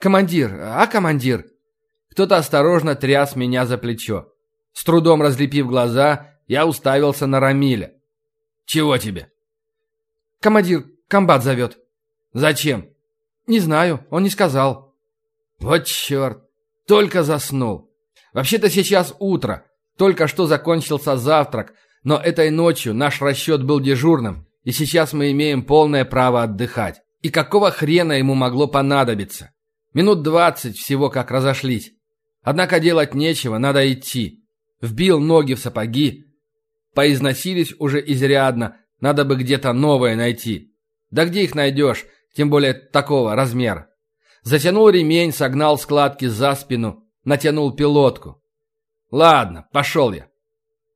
«Командир, а командир?» Кто-то осторожно тряс меня за плечо. С трудом разлепив глаза, я уставился на Рамиля. «Чего тебе?» «Командир, комбат зовет». «Зачем?» «Не знаю, он не сказал». «Вот черт! Только заснул. Вообще-то сейчас утро. Только что закончился завтрак, но этой ночью наш расчет был дежурным, и сейчас мы имеем полное право отдыхать. И какого хрена ему могло понадобиться? Минут двадцать всего как разошлись. Однако делать нечего, надо идти. Вбил ноги в сапоги. Поизносились уже изрядно, надо бы где-то новое найти. Да где их найдешь, тем более такого размера? Затянул ремень, согнал складки за спину, натянул пилотку. Ладно, пошел я.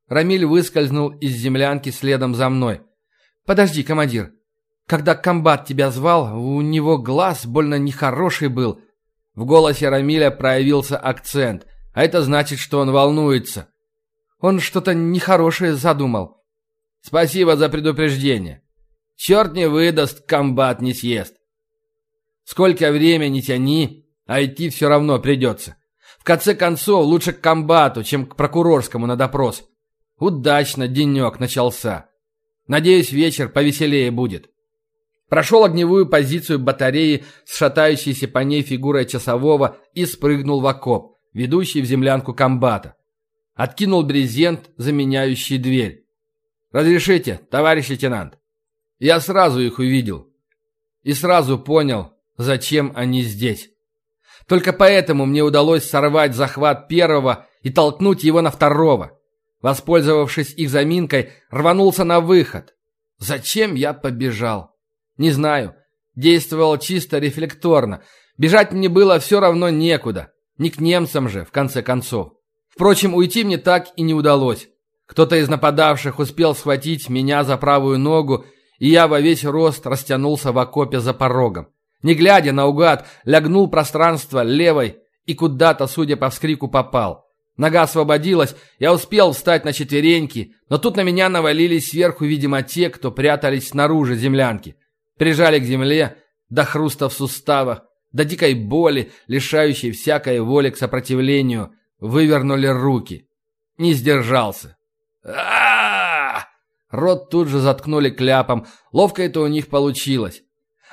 Рамиль выскользнул из землянки следом за мной. «Подожди, командир. Когда комбат тебя звал, у него глаз больно нехороший был». В голосе Рамиля проявился акцент, а это значит, что он волнуется. Он что-то нехорошее задумал. «Спасибо за предупреждение. Черт не выдаст, комбат не съест. Сколько времени тяни, а идти все равно придется. В конце концов, лучше к комбату, чем к прокурорскому на допрос. Удачно денек начался. Надеюсь, вечер повеселее будет. Прошел огневую позицию батареи с шатающейся по ней фигурой часового и спрыгнул в окоп, ведущий в землянку комбата. Откинул брезент, заменяющий дверь. «Разрешите, товарищ лейтенант?» Я сразу их увидел. И сразу понял, зачем они здесь. Только поэтому мне удалось сорвать захват первого и толкнуть его на второго. Воспользовавшись их заминкой, рванулся на выход. Зачем я побежал? Не знаю. Действовал чисто рефлекторно. Бежать мне было все равно некуда. Не к немцам же, в конце концов. Впрочем, уйти мне так и не удалось. Кто-то из нападавших успел схватить меня за правую ногу, и я во весь рост растянулся в окопе за порогом. Не глядя наугад, лягнул пространство левой и куда-то, судя по вскрику, попал. Нога освободилась, я успел встать на четвереньки, но тут на меня навалились сверху, видимо, те, кто прятались снаружи землянки. Прижали к земле, до хруста в суставах, до дикой боли, лишающей всякой воли к сопротивлению, вывернули руки. Не сдержался. а Рот тут же заткнули кляпом, ловко это у них получилось.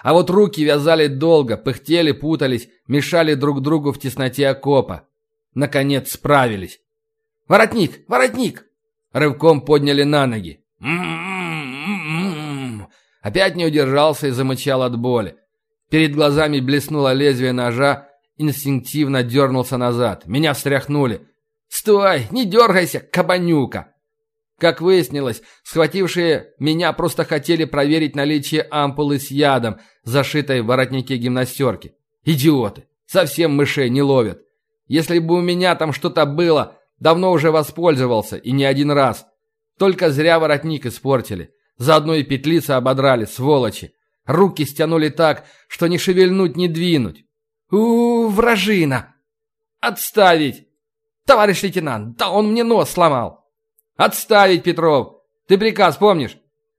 А вот руки вязали долго, пыхтели, путались, мешали друг другу в тесноте окопа. Наконец справились. «Воротник! Воротник!» Рывком подняли на ноги. Опять не удержался и замычал от боли. Перед глазами блеснуло лезвие ножа, инстинктивно дернулся назад. Меня встряхнули. «Стой! Не дергайся, кабанюка!» Как выяснилось, схватившие меня просто хотели проверить наличие ампулы с ядом, зашитой в воротнике гимнастерки. Идиоты! Совсем мышей не ловят. Если бы у меня там что-то было, давно уже воспользовался, и не один раз. Только зря воротник испортили. Заодно и петлицы ободрали, сволочи. Руки стянули так, что не шевельнуть, не двинуть. у, -у, вражина! Отставить! Товарищ лейтенант, да он мне нос сломал! Отставить, Петров! Ты приказ помнишь?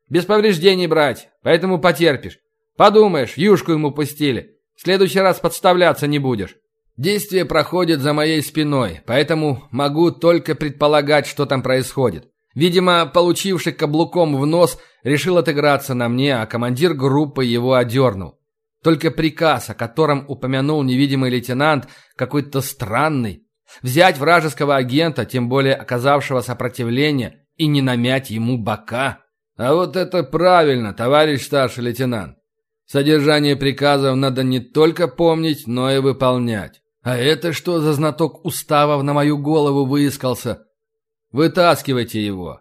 Без повреждений брать, поэтому потерпишь. Подумаешь, юшку ему пустили. В следующий раз подставляться не будешь. Действие проходит за моей спиной, поэтому могу только предполагать, что там происходит. Видимо, получивший каблуком в нос, решил отыграться на мне, а командир группы его одернул. Только приказ, о котором упомянул невидимый лейтенант, какой-то странный. Взять вражеского агента, тем более оказавшего сопротивление, и не намять ему бока. А вот это правильно, товарищ старший лейтенант. Содержание приказов надо не только помнить, но и выполнять. А это что за знаток уставов на мою голову выискался? Вытаскивайте его.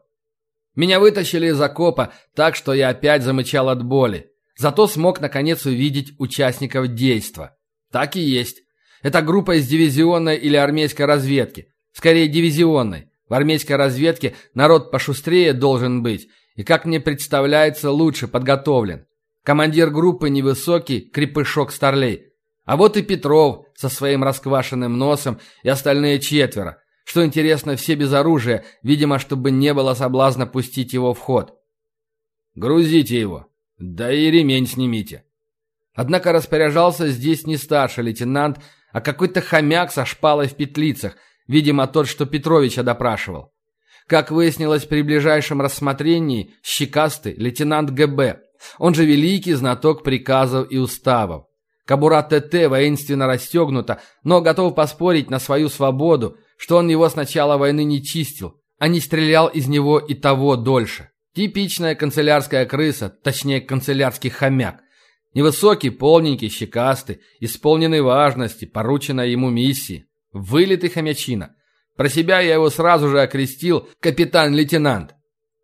Меня вытащили из окопа так, что я опять замычал от боли. Зато смог наконец увидеть участников действа. Так и есть. Это группа из дивизионной или армейской разведки. Скорее дивизионной. В армейской разведке народ пошустрее должен быть и, как мне представляется, лучше подготовлен. Командир группы невысокий, крепышок старлей. А вот и Петров со своим расквашенным носом и остальные четверо. Что интересно, все без оружия, видимо, чтобы не было соблазна пустить его в ход. «Грузите его. Да и ремень снимите». Однако распоряжался здесь не старший лейтенант, а какой-то хомяк со шпалой в петлицах, видимо, тот, что Петровича допрашивал. Как выяснилось при ближайшем рассмотрении, щекастый лейтенант ГБ, он же великий знаток приказов и уставов. Кабура ТТ воинственно расстегнута, но готов поспорить на свою свободу, что он его с начала войны не чистил, а не стрелял из него и того дольше. Типичная канцелярская крыса, точнее канцелярский хомяк. Невысокий, полненький, щекастый, исполненный важности, порученной ему миссии. Вылитый хомячина. Про себя я его сразу же окрестил капитан-лейтенант.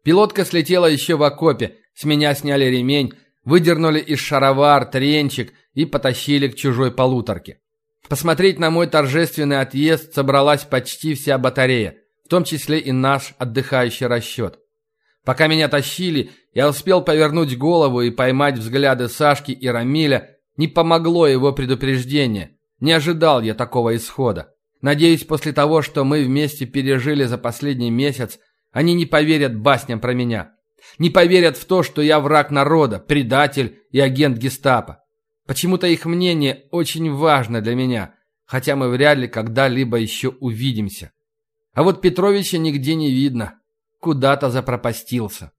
Пилотка слетела еще в окопе, с меня сняли ремень, выдернули из шаровар тренчик и потащили к чужой полуторке. Посмотреть на мой торжественный отъезд собралась почти вся батарея, в том числе и наш отдыхающий расчет. Пока меня тащили, я успел повернуть голову и поймать взгляды Сашки и Рамиля. Не помогло его предупреждение. Не ожидал я такого исхода. Надеюсь, после того, что мы вместе пережили за последний месяц, они не поверят басням про меня. Не поверят в то, что я враг народа, предатель и агент гестапо. Почему-то их мнение очень важно для меня, хотя мы вряд ли когда-либо еще увидимся. А вот Петровича нигде не видно куда-то запропастился.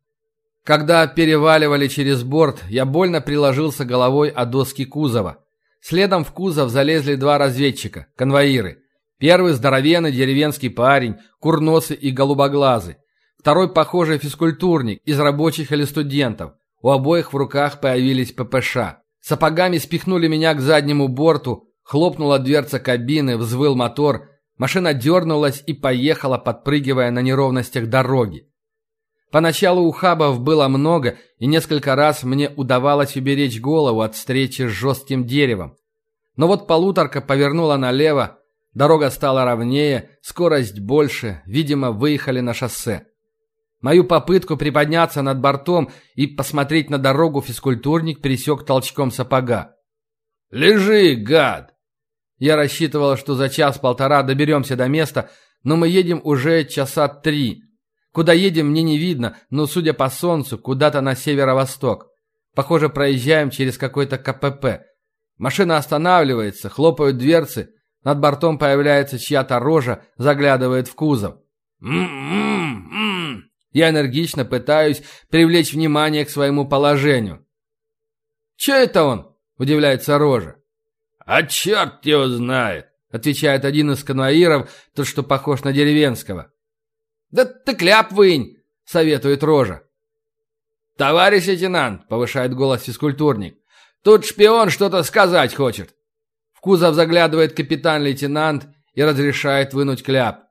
Когда переваливали через борт, я больно приложился головой о доски кузова. Следом в кузов залезли два разведчика, конвоиры. Первый здоровенный деревенский парень, курносый и голубоглазый. Второй, похожий физкультурник, из рабочих или студентов. У обоих в руках появились ППШ. Сапогами спихнули меня к заднему борту, хлопнула дверца кабины, взвыл мотор, Машина дернулась и поехала, подпрыгивая на неровностях дороги. Поначалу у хабов было много, и несколько раз мне удавалось уберечь голову от встречи с жестким деревом. Но вот полуторка повернула налево, дорога стала ровнее, скорость больше, видимо, выехали на шоссе. Мою попытку приподняться над бортом и посмотреть на дорогу физкультурник пересек толчком сапога. «Лежи, гад!» Я рассчитывал, что за час-полтора доберемся до места, но мы едем уже часа три. Куда едем, мне не видно, но, судя по солнцу, куда-то на северо-восток. Похоже, проезжаем через какой-то КПП. Машина останавливается, хлопают дверцы, над бортом появляется чья-то рожа, заглядывает в кузов. «М-м-м-м!» Я энергично пытаюсь привлечь внимание к своему положению. «Че это он?» – удивляется рожа. «А черт его знает!» — отвечает один из конвоиров, тот, что похож на деревенского. «Да ты кляп вынь!» — советует Рожа. «Товарищ лейтенант!» — повышает голос физкультурник. «Тут шпион что-то сказать хочет!» В кузов заглядывает капитан-лейтенант и разрешает вынуть кляп.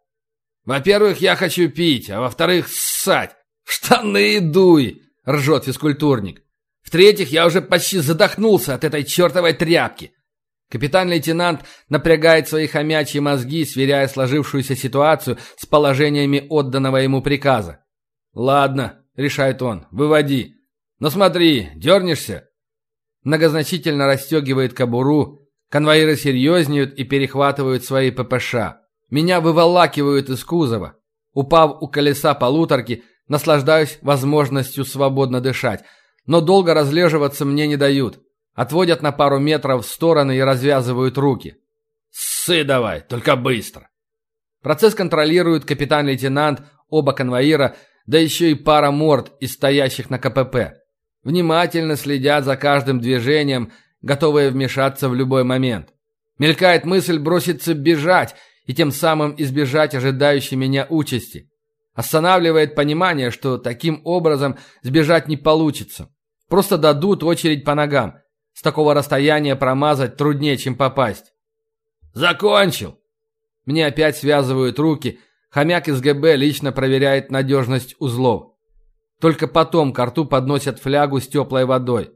«Во-первых, я хочу пить, а во-вторых, ссать! В штаны дуй!» — ржет физкультурник. «В-третьих, я уже почти задохнулся от этой чертовой тряпки. Капитан-лейтенант напрягает свои хомячьи мозги, сверяя сложившуюся ситуацию с положениями отданного ему приказа. «Ладно», — решает он, — «выводи. Но смотри, дернешься?» Многозначительно расстегивает кобуру, конвоиры серьезнеют и перехватывают свои ППШ. Меня выволакивают из кузова. Упав у колеса полуторки, наслаждаюсь возможностью свободно дышать, но долго разлеживаться мне не дают. Отводят на пару метров в стороны и развязывают руки. «Ссы давай, только быстро!» Процесс контролирует капитан-лейтенант, оба конвоира, да еще и пара морд из стоящих на КПП. Внимательно следят за каждым движением, готовые вмешаться в любой момент. Мелькает мысль броситься бежать и тем самым избежать ожидающей меня участи. Останавливает понимание, что таким образом сбежать не получится. Просто дадут очередь по ногам. С такого расстояния промазать труднее, чем попасть. «Закончил!» Мне опять связывают руки. Хомяк из ГБ лично проверяет надежность узлов. Только потом к рту подносят флягу с теплой водой.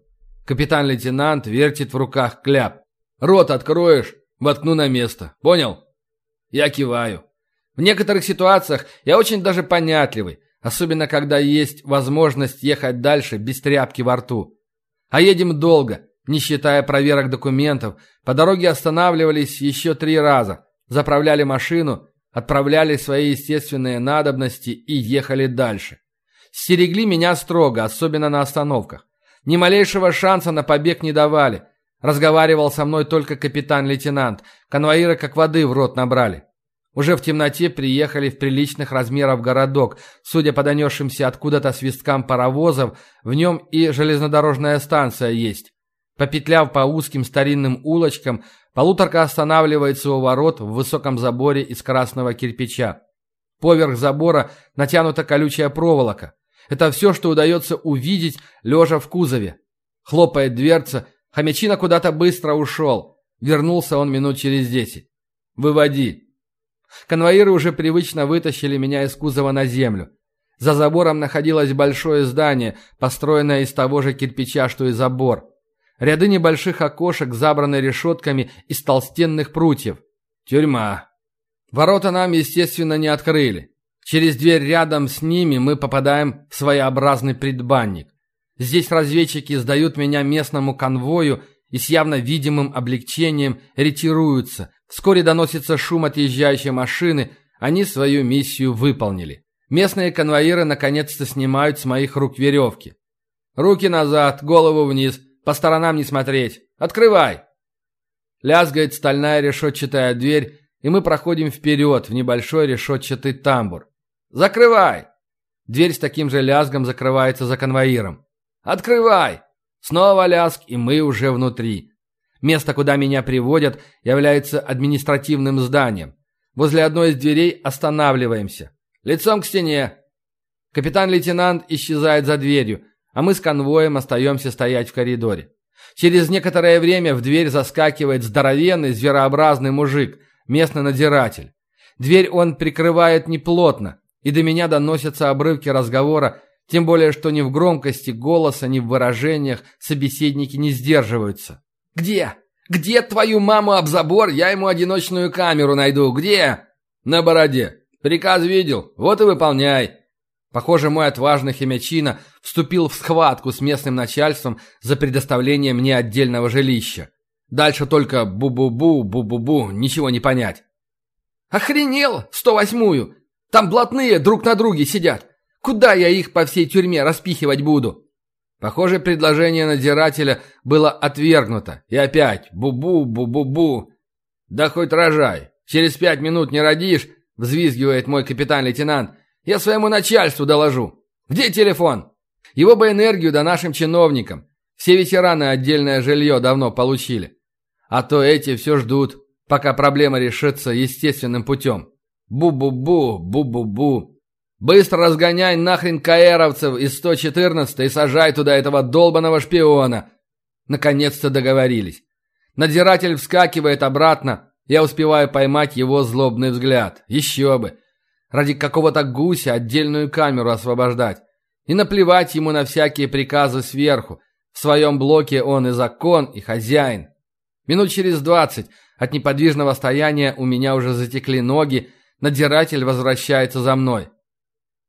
Капитан-лейтенант вертит в руках кляп. «Рот откроешь, воткну на место. Понял?» Я киваю. В некоторых ситуациях я очень даже понятливый, особенно когда есть возможность ехать дальше без тряпки во рту. А едем долго, не считая проверок документов, по дороге останавливались еще три раза, заправляли машину, отправляли свои естественные надобности и ехали дальше. Стерегли меня строго, особенно на остановках. Ни малейшего шанса на побег не давали. Разговаривал со мной только капитан-лейтенант. Конвоиры как воды в рот набрали. Уже в темноте приехали в приличных размеров городок. Судя по донесшимся откуда-то свисткам паровозов, в нем и железнодорожная станция есть. Попетляв по узким старинным улочкам, полуторка останавливается у ворот в высоком заборе из красного кирпича. Поверх забора натянута колючая проволока. Это все, что удается увидеть, лежа в кузове. Хлопает дверца, хомячина куда-то быстро ушел. Вернулся он минут через десять. «Выводи», Конвоиры уже привычно вытащили меня из кузова на землю. За забором находилось большое здание, построенное из того же кирпича, что и забор. Ряды небольших окошек забраны решетками из толстенных прутьев. Тюрьма. Ворота нам, естественно, не открыли. Через дверь рядом с ними мы попадаем в своеобразный предбанник. Здесь разведчики сдают меня местному конвою и с явно видимым облегчением ретируются, Вскоре доносится шум отъезжающей машины, они свою миссию выполнили. Местные конвоиры наконец-то снимают с моих рук веревки. Руки назад, голову вниз, по сторонам не смотреть. Открывай! Лязгает стальная решетчатая дверь, и мы проходим вперед в небольшой решетчатый тамбур. Закрывай! Дверь с таким же лязгом закрывается за конвоиром. Открывай! Снова лязг, и мы уже внутри. Место, куда меня приводят, является административным зданием. Возле одной из дверей останавливаемся. Лицом к стене. Капитан-лейтенант исчезает за дверью, а мы с конвоем остаемся стоять в коридоре. Через некоторое время в дверь заскакивает здоровенный зверообразный мужик, местный надзиратель. Дверь он прикрывает неплотно, и до меня доносятся обрывки разговора, тем более, что ни в громкости голоса, ни в выражениях собеседники не сдерживаются. «Где? Где твою маму об забор? Я ему одиночную камеру найду. Где?» «На бороде. Приказ видел. Вот и выполняй». Похоже, мой отважный химячина вступил в схватку с местным начальством за предоставление мне отдельного жилища. Дальше только бу-бу-бу, бу-бу-бу, ничего не понять. «Охренел! Сто восьмую! Там блатные друг на друге сидят! Куда я их по всей тюрьме распихивать буду?» Похоже, предложение надзирателя было отвергнуто. И опять бу-бу, бу-бу-бу. Да хоть рожай. Через пять минут не родишь, взвизгивает мой капитан-лейтенант. Я своему начальству доложу. Где телефон? Его бы энергию да нашим чиновникам. Все ветераны отдельное жилье давно получили. А то эти все ждут, пока проблема решится естественным путем. Бу-бу-бу, бу-бу-бу. Быстро разгоняй нахрен каэровцев из 114 и сажай туда этого долбаного шпиона. Наконец-то договорились. Надзиратель вскакивает обратно. Я успеваю поймать его злобный взгляд. Еще бы. Ради какого-то гуся отдельную камеру освобождать. И наплевать ему на всякие приказы сверху. В своем блоке он и закон, и хозяин. Минут через двадцать от неподвижного стояния у меня уже затекли ноги. Надзиратель возвращается за мной.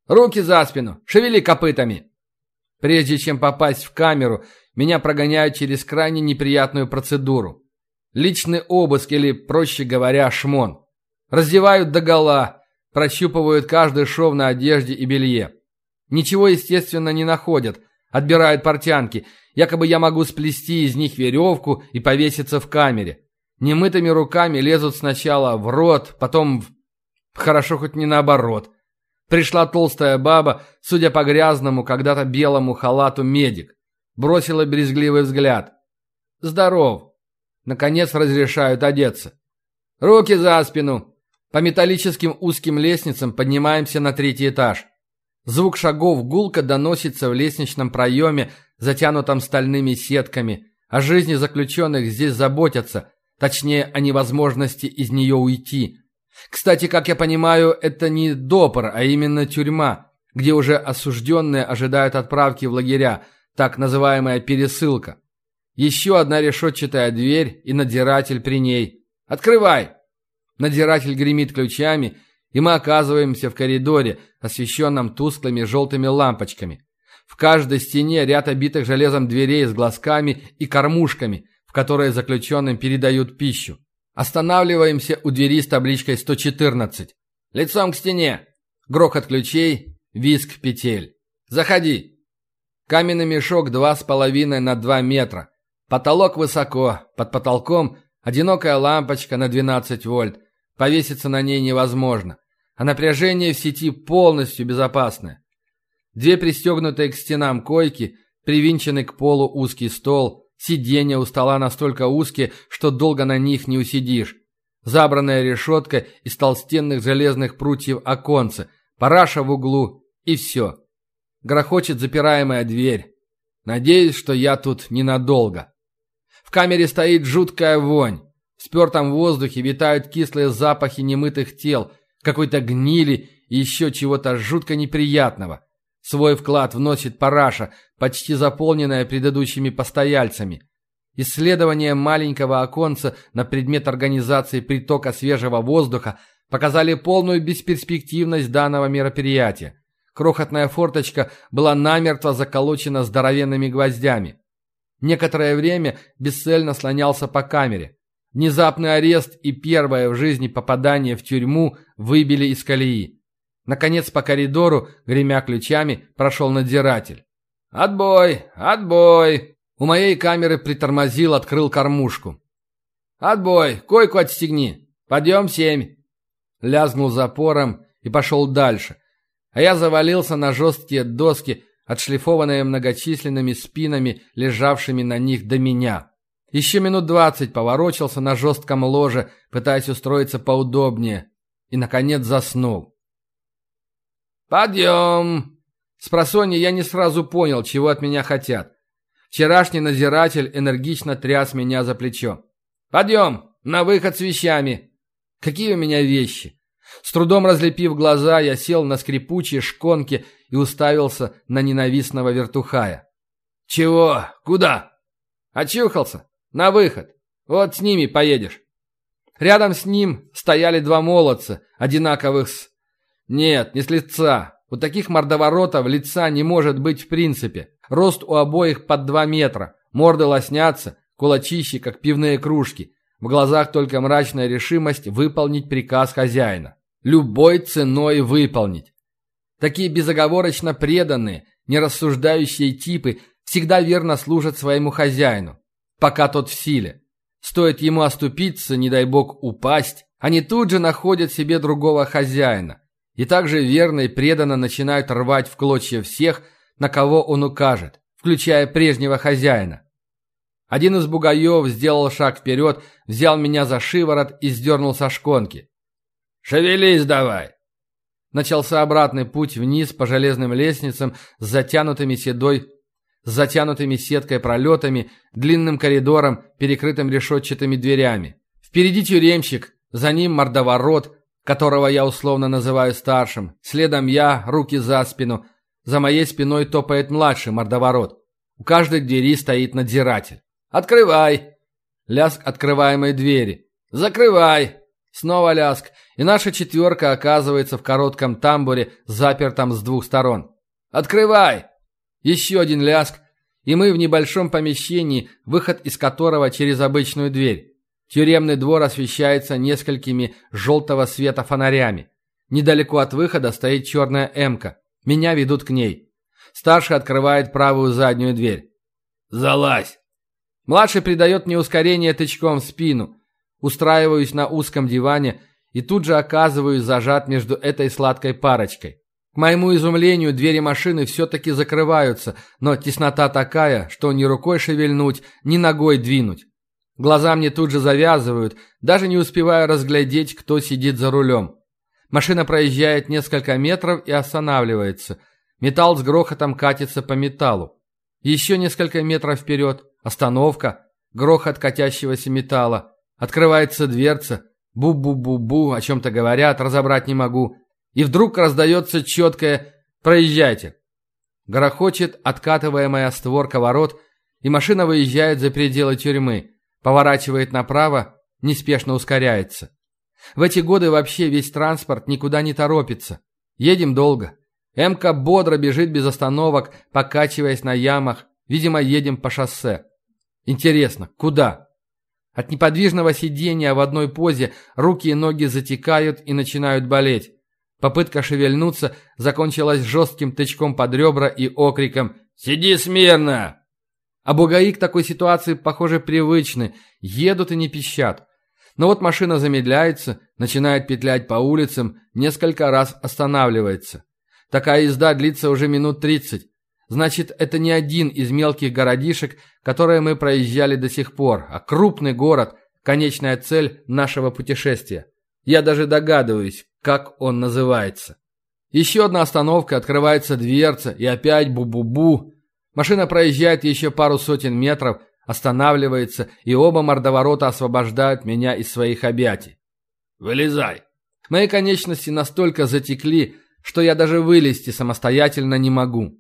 Руки за спину! Шевели копытами!» Прежде чем попасть в камеру, меня прогоняют через крайне неприятную процедуру. Личный обыск или, проще говоря, шмон. Раздевают догола, прощупывают каждый шов на одежде и белье. Ничего, естественно, не находят, отбирают портянки. Якобы я могу сплести из них веревку и повеситься в камере. Немытыми руками лезут сначала в рот, потом в... Хорошо хоть не наоборот – Пришла толстая баба, судя по грязному, когда-то белому халату медик. Бросила брезгливый взгляд. «Здоров!» Наконец разрешают одеться. «Руки за спину!» По металлическим узким лестницам поднимаемся на третий этаж. Звук шагов гулко доносится в лестничном проеме, затянутом стальными сетками. О жизни заключенных здесь заботятся, точнее, о невозможности из нее уйти. Кстати, как я понимаю, это не допор, а именно тюрьма, где уже осужденные ожидают отправки в лагеря, так называемая пересылка. Еще одна решетчатая дверь и надзиратель при ней. «Открывай!» Надзиратель гремит ключами, и мы оказываемся в коридоре, освещенном тусклыми желтыми лампочками. В каждой стене ряд обитых железом дверей с глазками и кормушками, в которые заключенным передают пищу. Останавливаемся у двери с табличкой 114. Лицом к стене. Грохот ключей, визг петель. Заходи. Каменный мешок два с половиной на два метра. Потолок высоко, под потолком одинокая лампочка на 12 вольт. Повеситься на ней невозможно, а напряжение в сети полностью безопасное. Две пристегнутые к стенам койки, привинченный к полу узкий стол, сиденья у стола настолько узкие, что долго на них не усидишь. Забранная решетка из толстенных железных прутьев оконца, параша в углу и все. Грохочет запираемая дверь. Надеюсь, что я тут ненадолго. В камере стоит жуткая вонь. В спертом воздухе витают кислые запахи немытых тел, какой-то гнили и еще чего-то жутко неприятного. Свой вклад вносит параша, почти заполненная предыдущими постояльцами. Исследования маленького оконца на предмет организации притока свежего воздуха показали полную бесперспективность данного мероприятия. Крохотная форточка была намертво заколочена здоровенными гвоздями. Некоторое время бесцельно слонялся по камере. Внезапный арест и первое в жизни попадание в тюрьму выбили из колеи. Наконец по коридору, гремя ключами, прошел надзиратель. «Отбой! Отбой!» У моей камеры притормозил, открыл кормушку. «Отбой! Койку отстегни! Подъем семь!» Лязгнул запором и пошел дальше. А я завалился на жесткие доски, отшлифованные многочисленными спинами, лежавшими на них до меня. Еще минут двадцать поворочился на жестком ложе, пытаясь устроиться поудобнее, и, наконец, заснул. «Подъем!» С просонья я не сразу понял, чего от меня хотят. Вчерашний надзиратель энергично тряс меня за плечо. «Подъем! На выход с вещами!» «Какие у меня вещи?» С трудом разлепив глаза, я сел на скрипучие шконки и уставился на ненавистного вертухая. «Чего? Куда?» «Очухался? На выход. Вот с ними поедешь». Рядом с ним стояли два молодца, одинаковых с... Нет, не с лица. У таких мордоворотов лица не может быть в принципе. Рост у обоих под два метра. Морды лоснятся, кулачищи, как пивные кружки. В глазах только мрачная решимость выполнить приказ хозяина. Любой ценой выполнить. Такие безоговорочно преданные, нерассуждающие типы всегда верно служат своему хозяину, пока тот в силе. Стоит ему оступиться, не дай бог упасть, они тут же находят себе другого хозяина. И также верно и преданно начинают рвать в клочья всех, на кого он укажет, включая прежнего хозяина. Один из бугаев сделал шаг вперед, взял меня за шиворот и сдернул со шконки. «Шевелись давай!» Начался обратный путь вниз по железным лестницам с затянутыми седой, с затянутыми сеткой пролетами, длинным коридором, перекрытым решетчатыми дверями. Впереди тюремщик, за ним мордоворот, которого я условно называю старшим, следом я, руки за спину, за моей спиной топает младший мордоворот. У каждой двери стоит надзиратель. «Открывай!» Лязг открываемой двери. «Закрывай!» Снова ляск, и наша четверка оказывается в коротком тамбуре, запертом с двух сторон. «Открывай!» Еще один ляск, и мы в небольшом помещении, выход из которого через обычную дверь. Тюремный двор освещается несколькими желтого света фонарями. Недалеко от выхода стоит черная «Эмка». Меня ведут к ней. Старший открывает правую заднюю дверь. «Залазь!» Младший придает мне ускорение тычком в спину. Устраиваюсь на узком диване и тут же оказываюсь зажат между этой сладкой парочкой. К моему изумлению, двери машины все-таки закрываются, но теснота такая, что ни рукой шевельнуть, ни ногой двинуть. Глаза мне тут же завязывают, даже не успевая разглядеть, кто сидит за рулем. Машина проезжает несколько метров и останавливается. Металл с грохотом катится по металлу. Еще несколько метров вперед. Остановка. Грохот катящегося металла. Открывается дверца. Бу-бу-бу-бу, о чем-то говорят, разобрать не могу. И вдруг раздается четкое «Проезжайте». Грохочет откатываемая створка ворот, и машина выезжает за пределы тюрьмы. Поворачивает направо, неспешно ускоряется. В эти годы вообще весь транспорт никуда не торопится. Едем долго. МК бодро бежит без остановок, покачиваясь на ямах. Видимо, едем по шоссе. Интересно, куда? От неподвижного сидения в одной позе руки и ноги затекают и начинают болеть. Попытка шевельнуться закончилась жестким тычком под ребра и окриком «Сиди смирно!». А бугаи к такой ситуации, похоже, привычны, едут и не пищат. Но вот машина замедляется, начинает петлять по улицам, несколько раз останавливается. Такая езда длится уже минут тридцать. Значит, это не один из мелких городишек, которые мы проезжали до сих пор, а крупный город, конечная цель нашего путешествия. Я даже догадываюсь, как он называется. Еще одна остановка, открывается дверца, и опять бу-бу-бу. Машина проезжает еще пару сотен метров, останавливается, и оба мордоворота освобождают меня из своих объятий. «Вылезай!» Мои конечности настолько затекли, что я даже вылезти самостоятельно не могу.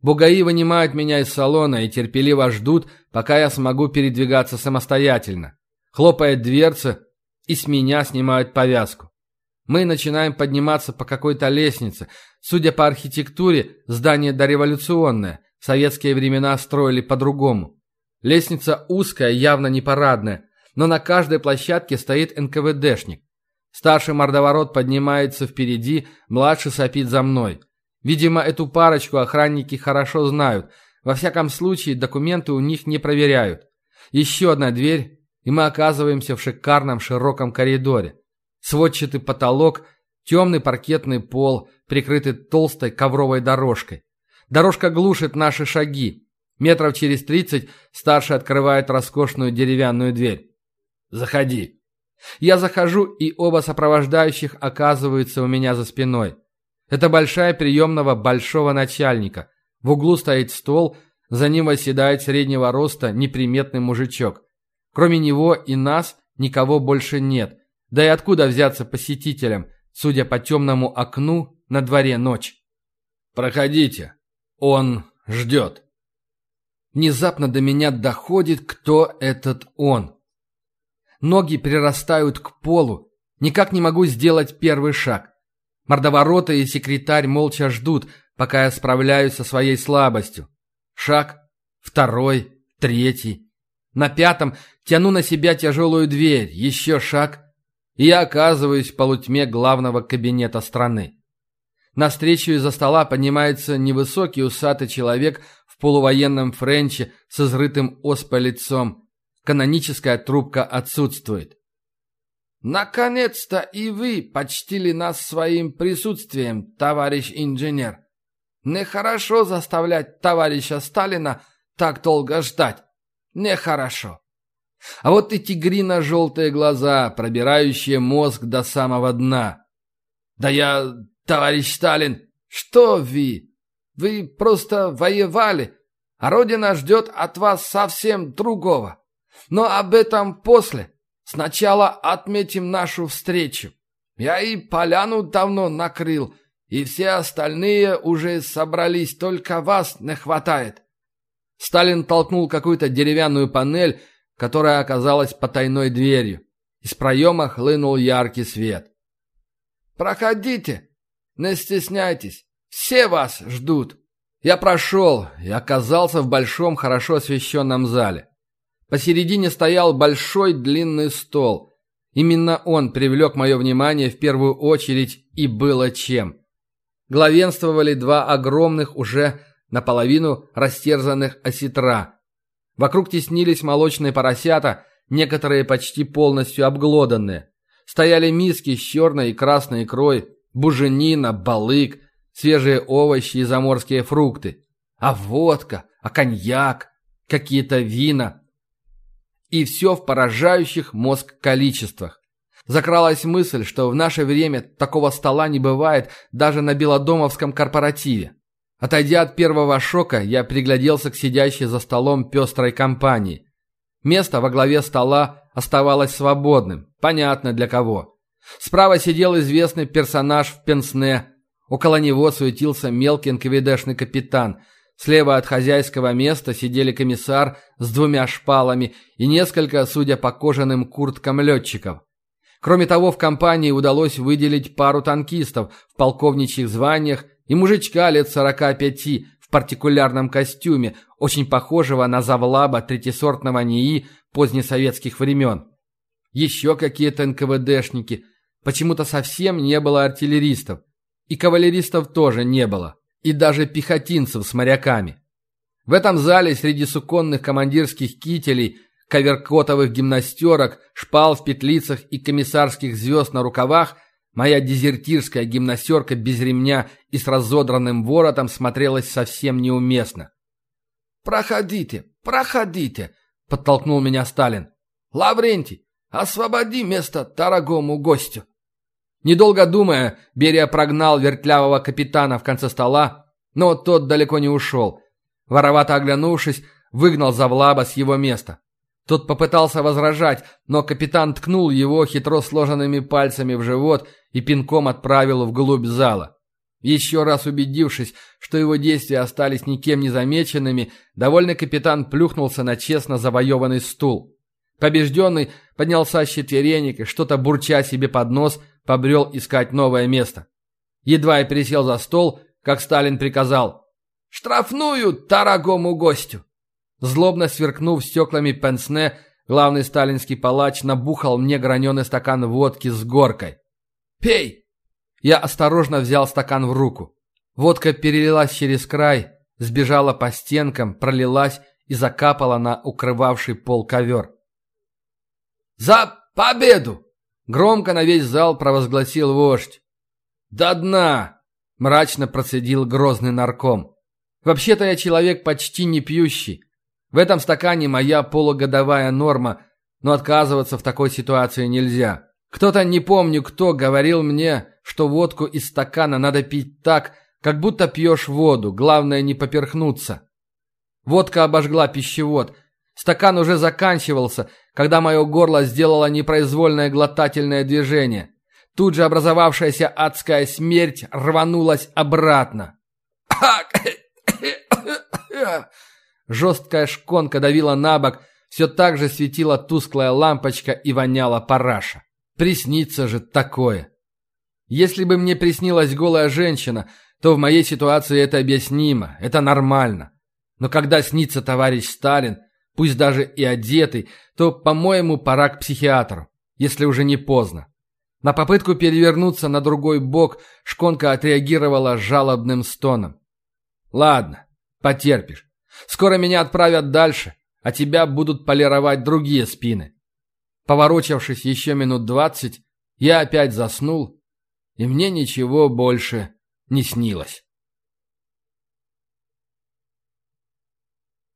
Бугаи вынимают меня из салона и терпеливо ждут, пока я смогу передвигаться самостоятельно. Хлопает дверца, и с меня снимают повязку. Мы начинаем подниматься по какой-то лестнице. Судя по архитектуре, здание дореволюционное. В советские времена строили по-другому. Лестница узкая, явно не парадная, но на каждой площадке стоит НКВДшник. Старший мордоворот поднимается впереди, младший сопит за мной. Видимо, эту парочку охранники хорошо знают. Во всяком случае, документы у них не проверяют. Еще одна дверь, и мы оказываемся в шикарном широком коридоре. Сводчатый потолок, темный паркетный пол, прикрытый толстой ковровой дорожкой. Дорожка глушит наши шаги. Метров через тридцать старший открывает роскошную деревянную дверь. «Заходи». Я захожу, и оба сопровождающих оказываются у меня за спиной. Это большая приемного большого начальника. В углу стоит стол, за ним восседает среднего роста неприметный мужичок. Кроме него и нас никого больше нет. Да и откуда взяться посетителям, судя по темному окну, на дворе ночь? «Проходите. Он ждет». Внезапно до меня доходит, кто этот он. Ноги прирастают к полу. Никак не могу сделать первый шаг. Мордоворота и секретарь молча ждут, пока я справляюсь со своей слабостью. Шаг, второй, третий. На пятом тяну на себя тяжелую дверь, еще шаг, и я оказываюсь в полутьме главного кабинета страны. Навстречу из-за стола поднимается невысокий усатый человек полувоенном френче с изрытым оспой лицом. Каноническая трубка отсутствует. «Наконец-то и вы почтили нас своим присутствием, товарищ инженер. Нехорошо заставлять товарища Сталина так долго ждать. Нехорошо. А вот и тигрино-желтые глаза, пробирающие мозг до самого дна. Да я, товарищ Сталин, что вы? Вы просто воевали, а Родина ждет от вас совсем другого. Но об этом после. Сначала отметим нашу встречу. Я и поляну давно накрыл, и все остальные уже собрались, только вас не хватает. Сталин толкнул какую-то деревянную панель, которая оказалась потайной дверью. Из проема хлынул яркий свет. «Проходите, не стесняйтесь. Все вас ждут. Я прошел и оказался в большом, хорошо освещенном зале. Посередине стоял большой длинный стол. Именно он привлек мое внимание в первую очередь и было чем. Главенствовали два огромных, уже наполовину растерзанных осетра. Вокруг теснились молочные поросята, некоторые почти полностью обглоданные. Стояли миски с черной и красной икрой, буженина, балык – свежие овощи и заморские фрукты. А водка, а коньяк, какие-то вина. И все в поражающих мозг количествах. Закралась мысль, что в наше время такого стола не бывает даже на Белодомовском корпоративе. Отойдя от первого шока, я пригляделся к сидящей за столом пестрой компании. Место во главе стола оставалось свободным, понятно для кого. Справа сидел известный персонаж в пенсне, Около него суетился мелкий НКВДшный капитан. Слева от хозяйского места сидели комиссар с двумя шпалами и несколько, судя по кожаным курткам, летчиков. Кроме того, в компании удалось выделить пару танкистов в полковничьих званиях и мужичка лет 45 в партикулярном костюме, очень похожего на завлаба третисортного НИИ позднесоветских времен. Еще какие-то НКВДшники. Почему-то совсем не было артиллеристов. И кавалеристов тоже не было. И даже пехотинцев с моряками. В этом зале среди суконных командирских кителей, коверкотовых гимнастерок, шпал в петлицах и комиссарских звезд на рукавах моя дезертирская гимнастерка без ремня и с разодранным воротом смотрелась совсем неуместно. «Проходите, проходите!» — подтолкнул меня Сталин. «Лаврентий, освободи место дорогому гостю!» Недолго думая, Берия прогнал вертлявого капитана в конце стола, но тот далеко не ушел. Воровато оглянувшись, выгнал Завлаба с его места. Тот попытался возражать, но капитан ткнул его хитро сложенными пальцами в живот и пинком отправил вглубь зала. Еще раз убедившись, что его действия остались никем не замеченными, довольный капитан плюхнулся на честно завоеванный стул. Побежденный поднялся с четверенек и, что-то бурча себе под нос, побрел искать новое место. Едва я пересел за стол, как Сталин приказал «Штрафную дорогому гостю!» Злобно сверкнув стеклами пенсне, главный сталинский палач набухал мне граненый стакан водки с горкой. «Пей!» Я осторожно взял стакан в руку. Водка перелилась через край, сбежала по стенкам, пролилась и закапала на укрывавший пол ковер. «За победу!» — громко на весь зал провозгласил вождь. «До дна!» — мрачно процедил грозный нарком. «Вообще-то я человек почти не пьющий. В этом стакане моя полугодовая норма, но отказываться в такой ситуации нельзя. Кто-то, не помню кто, говорил мне, что водку из стакана надо пить так, как будто пьешь воду, главное не поперхнуться. Водка обожгла пищевод. Стакан уже заканчивался, когда мое горло сделало непроизвольное глотательное движение. Тут же образовавшаяся адская смерть рванулась обратно. Жесткая шконка давила на бок, все так же светила тусклая лампочка и воняла параша. Приснится же такое. Если бы мне приснилась голая женщина, то в моей ситуации это объяснимо, это нормально. Но когда снится товарищ Сталин, пусть даже и одетый, то, по-моему, пора к психиатру, если уже не поздно. На попытку перевернуться на другой бок шконка отреагировала жалобным стоном. «Ладно, потерпишь. Скоро меня отправят дальше, а тебя будут полировать другие спины». Поворочавшись еще минут двадцать, я опять заснул, и мне ничего больше не снилось.